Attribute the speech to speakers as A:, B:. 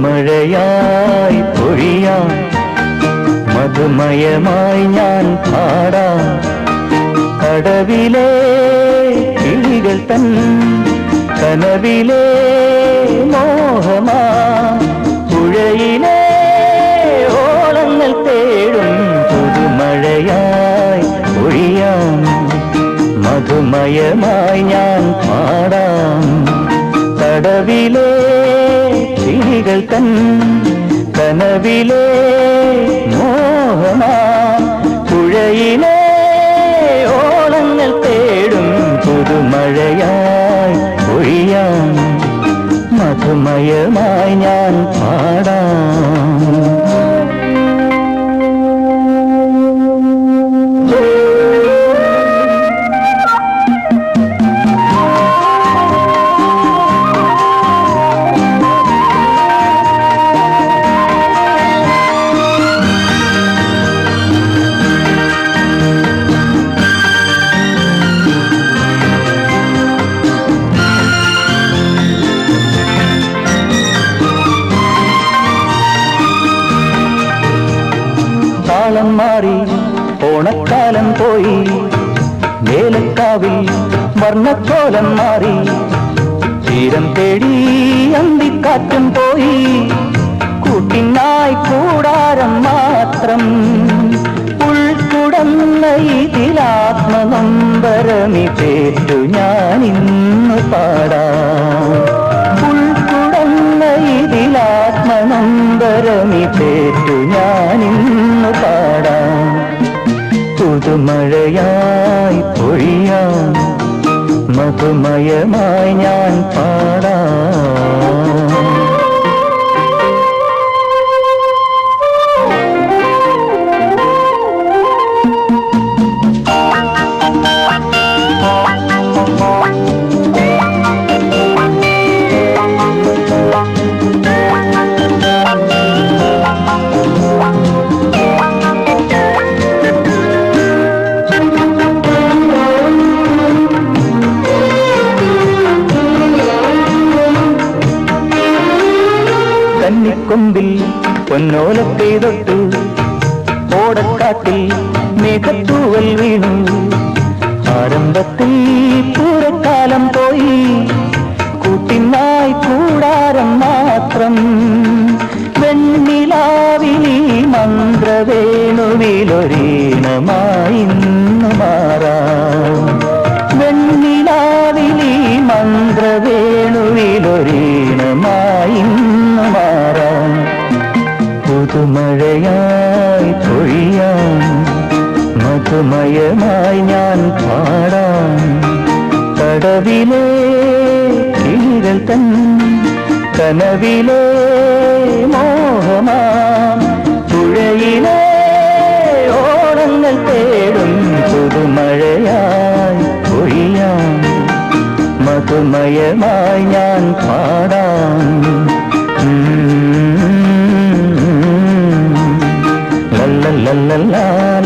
A: പുതുമഴയായി പൊഴിയാം മധുമയമായി ഞാൻ പാടാം കടവിലെ കിളികൾ തൻ കനവിലെ മോഹമാ. പുഴയിലെ ഓളങ്ങൾ തേടും പുതുമഴയായി ഒഴിയാം. മധുമയമായി ഞാൻ പാടാം. തടവിലേ കിളികൾ തൻ കനവിലെ മോഹമാ. പുഴയിലെ തേടും പുതുമഴയായി. ഒഴിയാം മധുമയമായി ഞാൻ പാടാം താളം മാറി ഓണക്കാലം പോയി. വേലക്കാവിൽ വർണക്കോലം മാറി. തീരം തേടി അന്തിക്കാറ്റും പോയി. കൂട്ടിനായി കൂടാരം മാത്രം. ഉൾക്കുടന്ന ഇതിലാത്മനൊമ്പരമി പേറ്റു ഞാൻ ഇന്ന് പാടാം. ഇതിലാത്മനൊമ്പരമി തേറ്റു ഞാൻ ഇന്ന് പാടാം. പുതുമഴയായി പൊഴിയാം. മധുമയമായി ഞാൻ പാടാം. കന്നിക്കൊമ്പിൽ പൊന്നോല തൊട്ടു ഓടക്കാട്ടിൽ മേഘത്തൂവൽ വീണു. ആരംഭത്തിൽ പൂരക്കാലം പോയി. കൂട്ടിനായി കൂടാരം മാത്രം പുതുമഴയായി പൊഴിയാം മധുമയമായി ഞാൻ പാടാം കടവിലെ കിളികൾ തൻ കനവിലെ മോഹമാം പുഴയിലെ ഓണങ്ങൾ തേടും പുതുമഴയായി പൊഴിയാം മധുമയമായി ഞാൻ la la la.